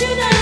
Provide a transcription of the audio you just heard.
you know